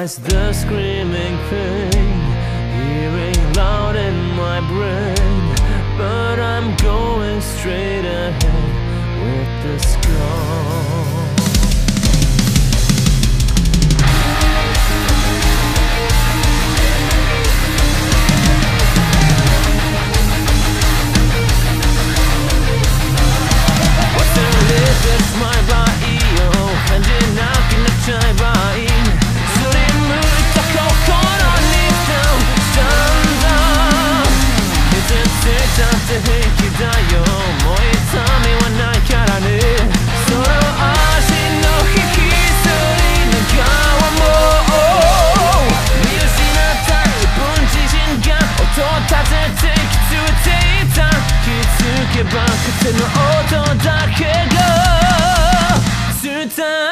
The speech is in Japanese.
realize the screaming pain Hearing loud in my brain. But I'm going straight ahead with the scar 痛みはないからね。その足のり見失った自分自身が音立てて気ついていた。気づけば癖の音だけが伝え